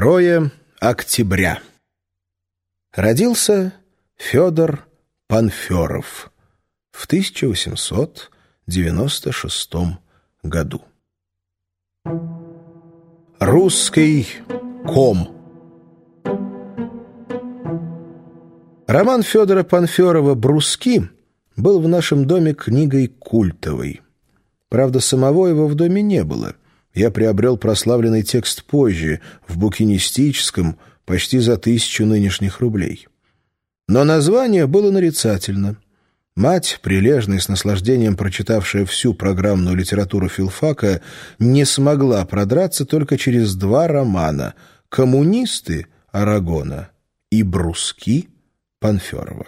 2 октября. Родился Федор Панферов в 1896 году. Русский ком Роман Федора Панферова «Бруски» был в нашем доме книгой культовой. Правда, самого его в доме не было. Я приобрел прославленный текст позже, в букинистическом, почти за тысячу нынешних рублей. Но название было нарицательно. Мать, прилежно и с наслаждением прочитавшая всю программную литературу филфака, не смогла продраться только через два романа «Коммунисты» Арагона и «Бруски» Панферова.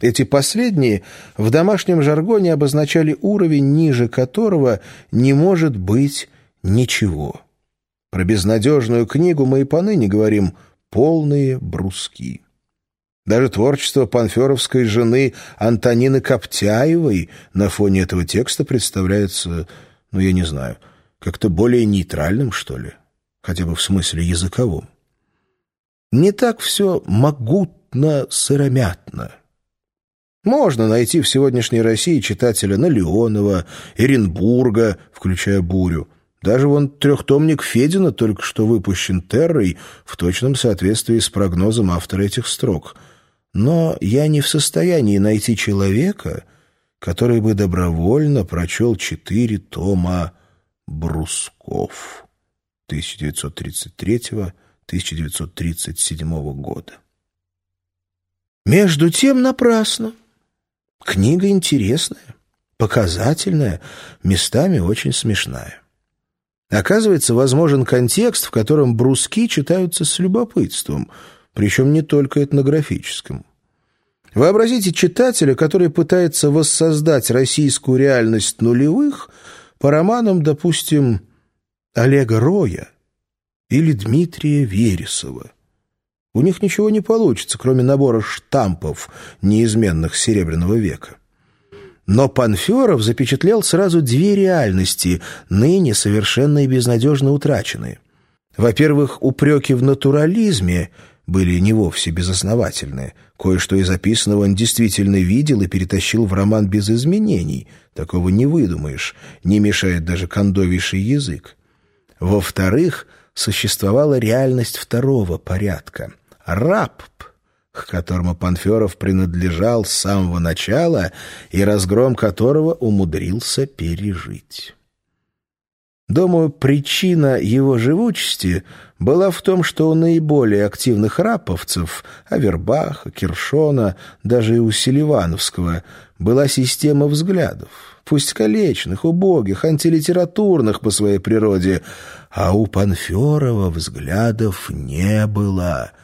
Эти последние в домашнем жаргоне обозначали уровень, ниже которого не может быть ничего. Про безнадежную книгу мы и поныне говорим «полные бруски». Даже творчество панферовской жены Антонины Коптяевой на фоне этого текста представляется, ну, я не знаю, как-то более нейтральным, что ли, хотя бы в смысле языковом. Не так все могутно-сыромятно. Можно найти в сегодняшней России читателя Налеонова, Эренбурга, включая «Бурю». Даже вон трехтомник Федина только что выпущен Террой в точном соответствии с прогнозом автора этих строк. Но я не в состоянии найти человека, который бы добровольно прочел четыре тома «Брусков» 1933-1937 года. Между тем напрасно. Книга интересная, показательная, местами очень смешная. Оказывается, возможен контекст, в котором бруски читаются с любопытством, причем не только этнографическим. Вообразите читателя, который пытается воссоздать российскую реальность нулевых по романам, допустим, Олега Роя или Дмитрия Вересова. У них ничего не получится, кроме набора штампов неизменных Серебряного века. Но Панферов запечатлел сразу две реальности, ныне совершенно и безнадежно утраченные. Во-первых, упреки в натурализме были не вовсе безосновательные. Кое-что из записанного он действительно видел и перетащил в роман без изменений. Такого не выдумаешь, не мешает даже кондовейший язык. Во-вторых, существовала реальность второго порядка — раб, к которому Панферов принадлежал с самого начала и разгром которого умудрился пережить. Думаю, причина его живучести была в том, что у наиболее активных раповцев, Авербаха, Киршона, даже и у Селивановского, была система взглядов, пусть колечных, убогих, антилитературных по своей природе, а у Панферова взглядов не было —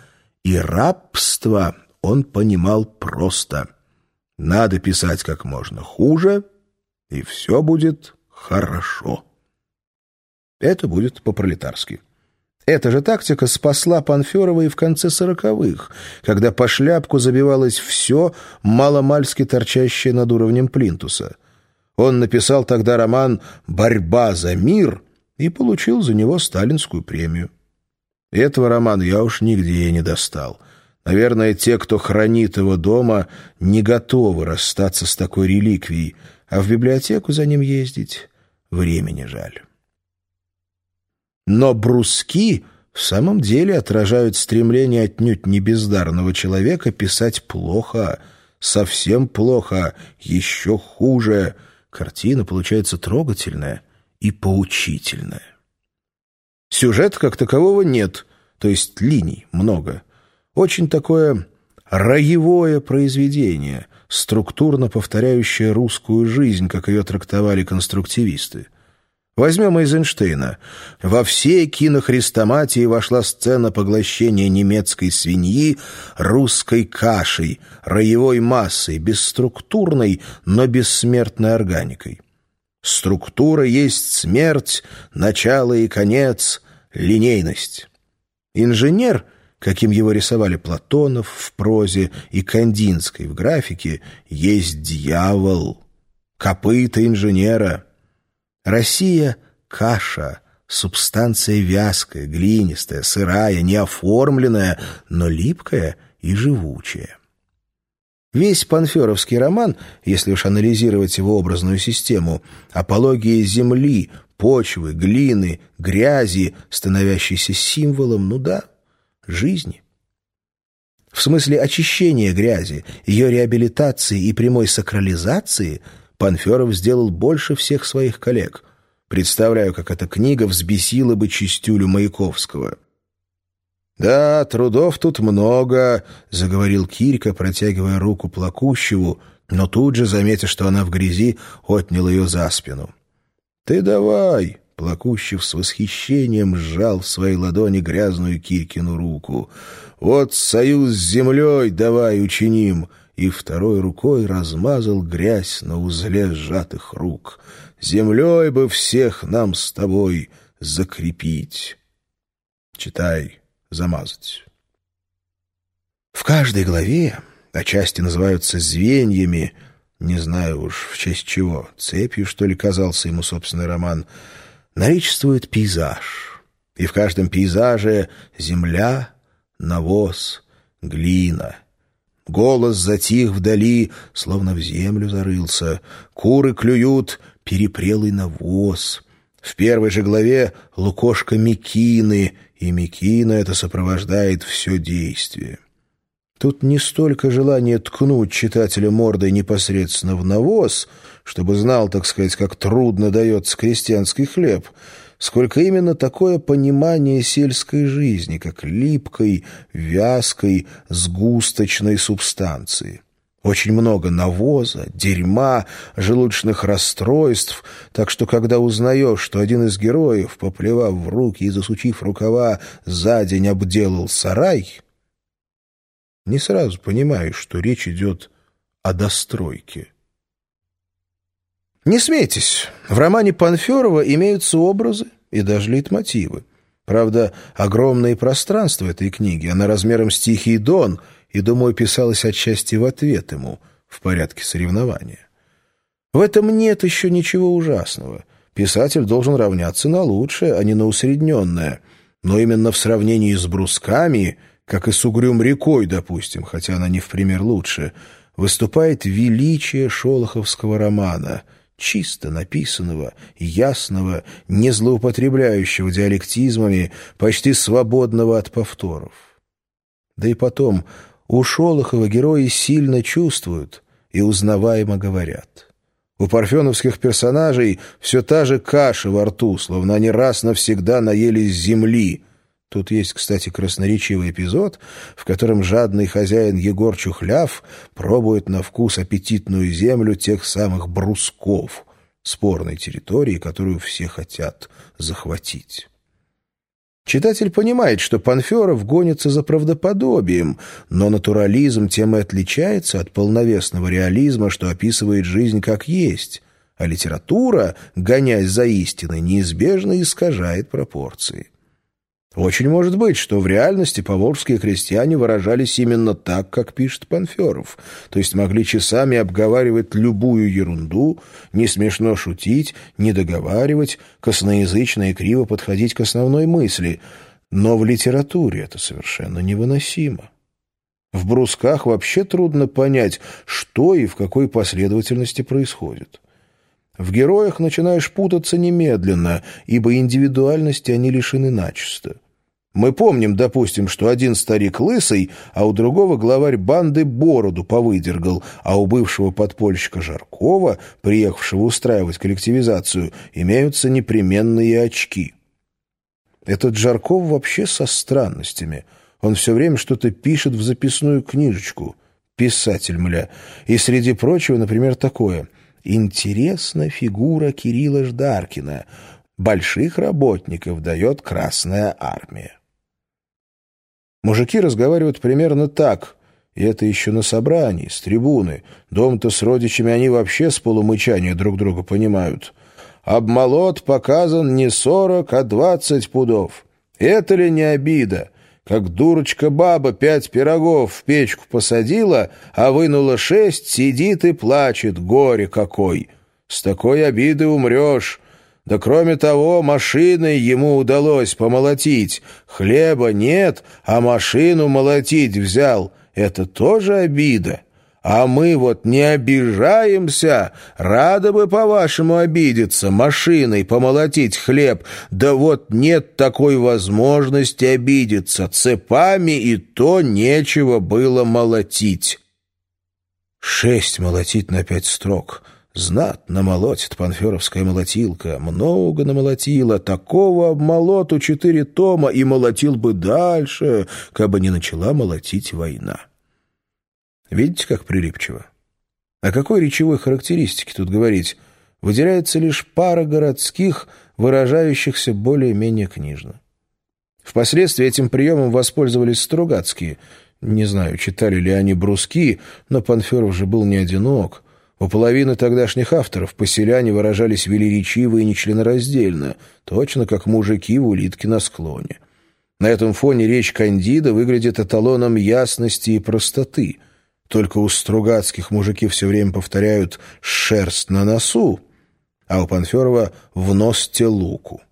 и рабство он понимал просто. Надо писать как можно хуже, и все будет хорошо. Это будет по-пролетарски. Эта же тактика спасла Панферова и в конце сороковых, когда по шляпку забивалось все, маломальски торчащее над уровнем плинтуса. Он написал тогда роман «Борьба за мир» и получил за него сталинскую премию. Этого романа я уж нигде не достал. Наверное, те, кто хранит его дома, не готовы расстаться с такой реликвией, а в библиотеку за ним ездить времени жаль. Но бруски в самом деле отражают стремление отнюдь не бездарного человека писать плохо, совсем плохо, еще хуже. Картина получается трогательная и поучительная. Сюжета как такового нет, то есть линий много. Очень такое роевое произведение, структурно повторяющее русскую жизнь, как ее трактовали конструктивисты. Возьмем Эйзенштейна. Во всей кинохрестоматии вошла сцена поглощения немецкой свиньи русской кашей, роевой массой, бесструктурной, но бессмертной органикой. Структура есть смерть, начало и конец, линейность. Инженер, каким его рисовали Платонов в прозе и Кандинской в графике, есть дьявол, копыта инженера. Россия — каша, субстанция вязкая, глинистая, сырая, неоформленная, но липкая и живучая. Весь панферовский роман, если уж анализировать его образную систему, апология земли, почвы, глины, грязи, становящейся символом, ну да, жизни. В смысле очищения грязи, ее реабилитации и прямой сакрализации Панферов сделал больше всех своих коллег. Представляю, как эта книга взбесила бы чистюлю Маяковского. «Да, трудов тут много», — заговорил Кирька, протягивая руку Плакущеву, но тут же, заметив, что она в грязи, отнял ее за спину. «Ты давай!» — Плакущев с восхищением сжал в своей ладони грязную Кирькину руку. «Вот союз с землей давай учиним!» И второй рукой размазал грязь на узле сжатых рук. «Землей бы всех нам с тобой закрепить!» Читай замазать. В каждой главе, а части называются звеньями, не знаю уж в честь чего, цепью, что ли, казался ему собственный роман, наличествует пейзаж. И в каждом пейзаже земля, навоз, глина. Голос затих вдали, словно в землю зарылся. Куры клюют перепрелый навоз. В первой же главе лукошка Микины — и Микина это сопровождает все действие. Тут не столько желание ткнуть читателя мордой непосредственно в навоз, чтобы знал, так сказать, как трудно дается крестьянский хлеб, сколько именно такое понимание сельской жизни, как липкой, вязкой, сгусточной субстанции. Очень много навоза, дерьма, желудочных расстройств, так что когда узнаешь, что один из героев, поплевав в руки и засучив рукава, за день обделал сарай, не сразу понимаешь, что речь идет о достройке. Не смейтесь, в романе Панферова имеются образы и даже лейтмотивы. Правда, огромное пространство этой книги, она размером с Тихий Дон — и, думаю, писалось отчасти в ответ ему в порядке соревнования. В этом нет еще ничего ужасного. Писатель должен равняться на лучшее, а не на усредненное. Но именно в сравнении с брусками, как и с угрюм рекой, допустим, хотя она не в пример лучше, выступает величие шолоховского романа — чисто написанного, ясного, не злоупотребляющего диалектизмами, почти свободного от повторов. Да и потом, у Шолохова герои сильно чувствуют и узнаваемо говорят. У парфеновских персонажей все та же каша во рту, словно они раз навсегда наелись земли. Тут есть, кстати, красноречивый эпизод, в котором жадный хозяин Егор Чухляв пробует на вкус аппетитную землю тех самых брусков, спорной территории, которую все хотят захватить. Читатель понимает, что Панферов гонится за правдоподобием, но натурализм тем и отличается от полновесного реализма, что описывает жизнь как есть, а литература, гонясь за истиной, неизбежно искажает пропорции. Очень может быть, что в реальности поволжские крестьяне выражались именно так, как пишет Панферов, то есть могли часами обговаривать любую ерунду, не смешно шутить, не договаривать, косноязычно и криво подходить к основной мысли, но в литературе это совершенно невыносимо. В брусках вообще трудно понять, что и в какой последовательности происходит. В героях начинаешь путаться немедленно, ибо индивидуальности они лишены начисто. Мы помним, допустим, что один старик лысый, а у другого главарь банды бороду повыдергал, а у бывшего подпольщика Жаркова, приехавшего устраивать коллективизацию, имеются непременные очки. Этот Жарков вообще со странностями. Он все время что-то пишет в записную книжечку. Писатель, мля. И среди прочего, например, такое. «Интересна фигура Кирилла Ждаркина. Больших работников дает Красная Армия». Мужики разговаривают примерно так, и это еще на собрании, с трибуны. Дом-то с родичами они вообще с полумычания друг друга понимают. Обмолот показан не сорок, а двадцать пудов. Это ли не обида? Как дурочка-баба пять пирогов в печку посадила, а вынула шесть, сидит и плачет, горе какой. С такой обиды умрешь. Да кроме того, машиной ему удалось помолотить. Хлеба нет, а машину молотить взял. Это тоже обида. А мы вот не обижаемся, рады бы, по-вашему, обидеться, машиной помолотить хлеб, да вот нет такой возможности обидеться, цепами и то нечего было молотить. Шесть молотить на пять строк. Знатно молотит панферовская молотилка. Много намолотила. Такого обмолоту четыре тома и молотил бы дальше, кабы не начала молотить война. Видите, как прилипчиво? О какой речевой характеристике тут говорить? Выделяется лишь пара городских, выражающихся более-менее книжно. Впоследствии этим приемом воспользовались Стругацкие. Не знаю, читали ли они бруски, но Панферов же был не одинок. У половины тогдашних авторов поселяне выражались велеречиво и нечленораздельно, точно как мужики в улитке на склоне. На этом фоне речь Кандида выглядит эталоном ясности и простоты — только у Стругацких мужики все время повторяют «шерсть на носу», а у Панферова «в носте луку».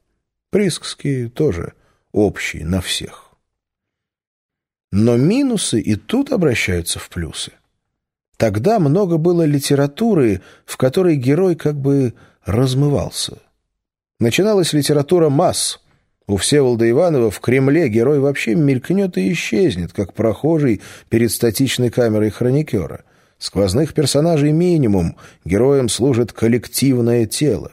Присковские тоже общие на всех. Но минусы и тут обращаются в плюсы. Тогда много было литературы, в которой герой как бы размывался. Начиналась литература масс — у Всеволода Иванова в Кремле герой вообще мелькнет и исчезнет, как прохожий перед статичной камерой хроникера. Сквозных персонажей минимум, героям служит коллективное тело.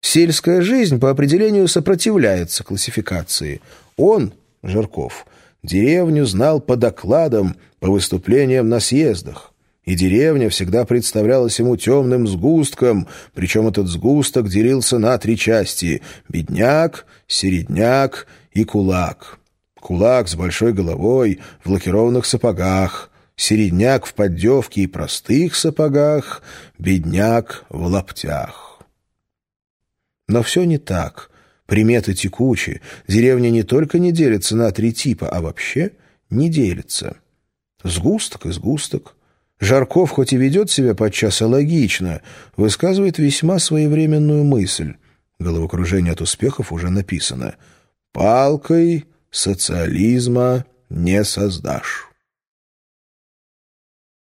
Сельская жизнь по определению сопротивляется классификации. Он, Жирков, деревню знал по докладам, по выступлениям на съездах и деревня всегда представлялась ему темным сгустком, причем этот сгусток делился на три части — бедняк, середняк и кулак. Кулак с большой головой, в лакированных сапогах, середняк в поддевке и простых сапогах, бедняк в лаптях. Но все не так. Приметы текучи. Деревня не только не делится на три типа, а вообще не делится. Сгусток и сгусток — Жарков, хоть и ведет себя подчас логично, высказывает весьма своевременную мысль. Головокружение от успехов уже написано. «Палкой социализма не создашь».